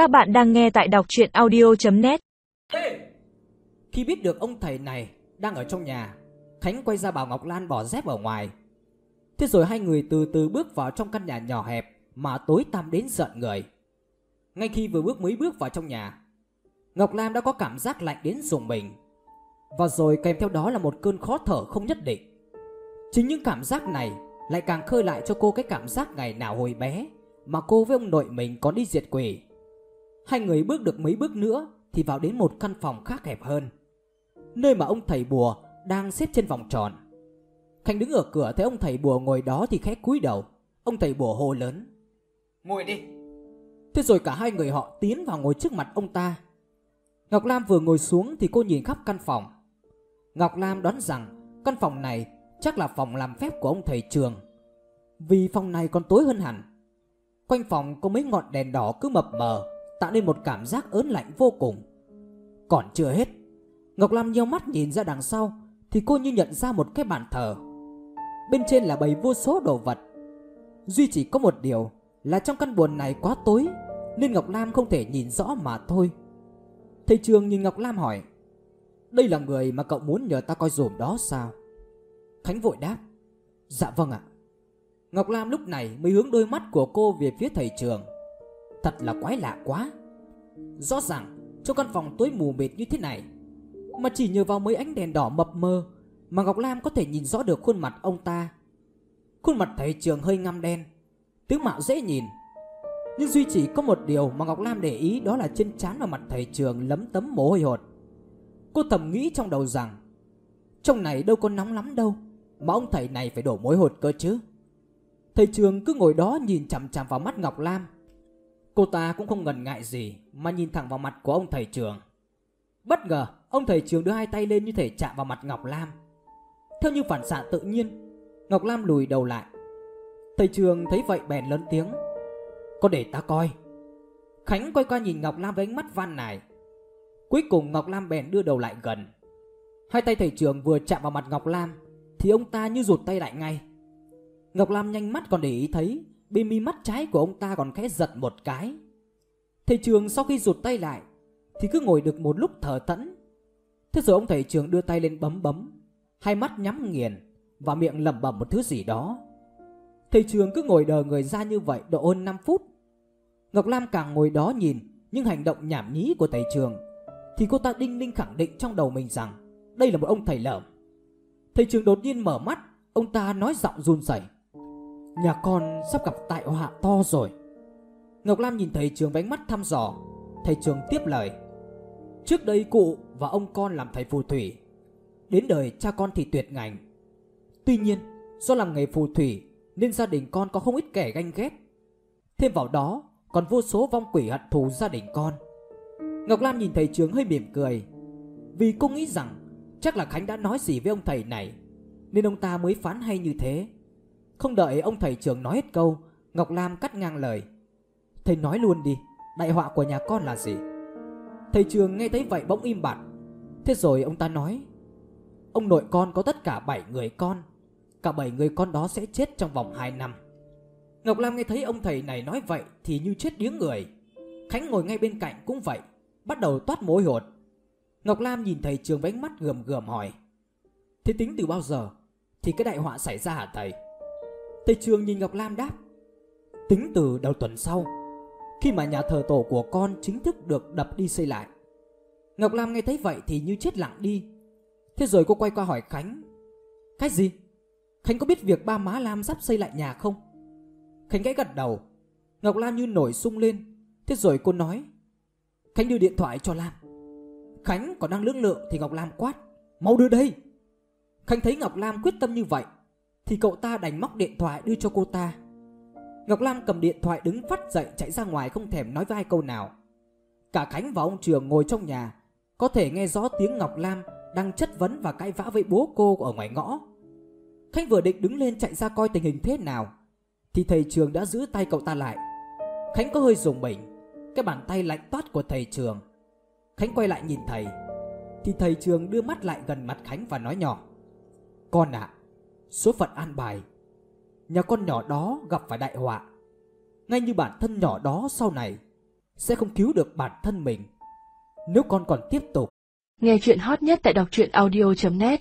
Các bạn đang nghe tại đọc chuyện audio.net Khi biết được ông thầy này đang ở trong nhà, Khánh quay ra bảo Ngọc Lan bỏ dép ở ngoài. Thế rồi hai người từ từ bước vào trong căn nhà nhỏ hẹp mà tối tăm đến giận người. Ngay khi vừa bước mới bước vào trong nhà, Ngọc Lan đã có cảm giác lạnh đến rùng mình. Và rồi kèm theo đó là một cơn khó thở không nhất định. Chính những cảm giác này lại càng khơi lại cho cô cái cảm giác ngày nào hồi bé mà cô với ông nội mình có đi diệt quỷ. Hai người bước được mấy bước nữa thì vào đến một căn phòng khác hẹp hơn. Nơi mà ông thầy bùa đang xếp trên vòng tròn. Khánh đứng ở cửa thấy ông thầy bùa ngồi đó thì khẽ cúi đầu. Ông thầy bùa hô lớn. Ngồi đi. Thế rồi cả hai người họ tiến vào ngồi trước mặt ông ta. Ngọc Lam vừa ngồi xuống thì cô nhìn khắp căn phòng. Ngọc Lam đoán rằng căn phòng này chắc là phòng làm phép của ông thầy trường. Vì phòng này còn tối hơn hẳn. Quanh phòng có mấy ngọn đèn đỏ cứ mập mờ, tạo nên một cảm giác ớn lạnh vô cùng. Còn chưa hết, Ngọc Lam nheo mắt nhìn ra đằng sau thì cô như nhận ra một cái bàn thờ. Bên trên là bầy vô số đồ vật. Duy chỉ có một điều là trong căn buồn này quá tối nên Ngọc Lam không thể nhìn rõ mà thôi. Thầy trường nhìn Ngọc Lam hỏi Đây là người mà cậu muốn nhờ ta coi dùm đó sao? Khánh vội đáp Dạ vâng ạ Ngọc Lam lúc này mới hướng đôi mắt của cô về phía thầy trường Thật là quái lạ quá. Rõ ràng trong căn phòng tối mù mịt như thế này, Mà chỉ nhờ vào mấy ánh đèn đỏ mập mờ Mà Ngọc Lam có thể nhìn rõ được khuôn mặt ông ta. Khuôn mặt thầy trường hơi ngăm đen, Tướng mạo dễ nhìn. Nhưng duy chỉ có một điều mà Ngọc Lam để ý, Đó là trên trán và mặt thầy trường lấm tấm mồ hôi hột. Cô thầm nghĩ trong đầu rằng, Trong này đâu có nóng lắm đâu, Mà ông thầy này phải đổ mối hột cơ chứ. Thầy trường cứ ngồi đó nhìn chằm chằm vào mắt Ngọc Lam. Cô ta cũng không ngần ngại gì Mà nhìn thẳng vào mặt của ông thầy trường. Bất ngờ, Ông thầy trường đưa hai tay lên như thể chạm vào mặt Ngọc Lam. Theo như phản xạ tự nhiên, Ngọc Lam lùi đầu lại. Thầy trường thấy vậy bèn lớn tiếng. Có để ta coi. Khánh quay qua nhìn Ngọc Lam với ánh mắt van nài. Cuối cùng Ngọc Lam bèn đưa đầu lại gần. Hai tay thầy trường vừa chạm vào mặt Ngọc Lam Thì ông ta như rụt tay lại ngay. Ngọc Lam nhanh mắt còn để ý thấy Bên mi mắt trái của ông ta còn khẽ giật một cái. Thầy trường sau khi rụt tay lại, Thì cứ ngồi được một lúc thở thẫn. Thế rồi ông thầy trường đưa tay lên bấm bấm, Hai mắt nhắm nghiền Và miệng lẩm bẩm một thứ gì đó. Thầy trường cứ ngồi đờ người ra như vậy độ hơn 5 phút. Ngọc Lam càng ngồi đó nhìn Những hành động nhảm nhí của thầy trường, Thì cô ta đinh ninh khẳng định trong đầu mình rằng Đây là một ông thầy lợm. Thầy trường đột nhiên mở mắt, Ông ta nói giọng run rẩy. Nhà con sắp gặp tai họa to rồi. Ngọc Lam nhìn thầy trường với ánh mắt thăm dò. Thầy trường tiếp lời. Trước đây cụ và ông con làm thầy phù thủy. Đến đời cha con thì tuyệt ngành. Tuy nhiên, do làm nghề phù thủy Nên gia đình con có không ít kẻ ganh ghét. Thêm vào đó, Còn vô số vong quỷ hận thù gia đình con. Ngọc Lam nhìn thầy trường hơi mỉm cười. Vì cô nghĩ rằng Chắc là Khánh đã nói gì với ông thầy này, Nên ông ta mới phán hay như thế không đợi ông thầy trưởng nói hết câu, Ngọc Lam cắt ngang lời. Thầy nói luôn đi, Đại họa của nhà con là gì? Thầy trường nghe thấy vậy bỗng im bặt. Thế rồi ông ta nói, Ông nội con có tất cả 7 người con, Cả 7 người con đó sẽ chết trong vòng 2 năm. Ngọc Lam nghe thấy ông thầy này nói vậy Thì như chết điếng người. Khánh ngồi ngay bên cạnh cũng vậy, Bắt đầu toát mối hột. Ngọc Lam nhìn thầy trường với ánh mắt gườm gườm hỏi, Thế tính từ bao giờ Thì cái đại họa xảy ra hả thầy? Thầy Trường nhìn Ngọc Lam đáp, Tính từ đầu tuần sau, Khi mà nhà thờ tổ của con chính thức được đập đi xây lại. Ngọc Lam nghe thấy vậy thì như chết lặng đi. Thế rồi cô quay qua hỏi Khánh, Cái gì? Khánh có biết việc ba má Lam sắp xây lại nhà không? Khánh gãy gật đầu. Ngọc Lam như nổi sung lên. Thế rồi cô nói, Khánh đưa điện thoại cho Lam. Khánh còn đang lưỡng lự thì Ngọc Lam quát, Mau đưa đây. Khánh thấy Ngọc Lam quyết tâm như vậy thì cậu ta đành móc điện thoại đưa cho cô ta. Ngọc Lam cầm điện thoại đứng phát dậy chạy ra ngoài không thèm nói với ai câu nào. Cả Khánh và ông Trường ngồi trong nhà Có thể nghe rõ tiếng Ngọc Lam đang chất vấn và cãi vã với bố cô ở ngoài ngõ. Khánh vừa định đứng lên chạy ra coi tình hình thế nào Thì thầy Trường đã giữ tay cậu ta lại. Khánh có hơi dùng mình Cái bàn tay lạnh toát của thầy Trường. Khánh quay lại nhìn thầy Thì thầy Trường đưa mắt lại gần mặt Khánh và nói nhỏ Con ạ à, số phận an bài. Nhà con nhỏ đó gặp phải đại họa. Ngay như bản thân nhỏ đó sau này, sẽ không cứu được bản thân mình. Nếu con còn tiếp tục. Nghe chuyện hot nhất tại đọc truyện audio.net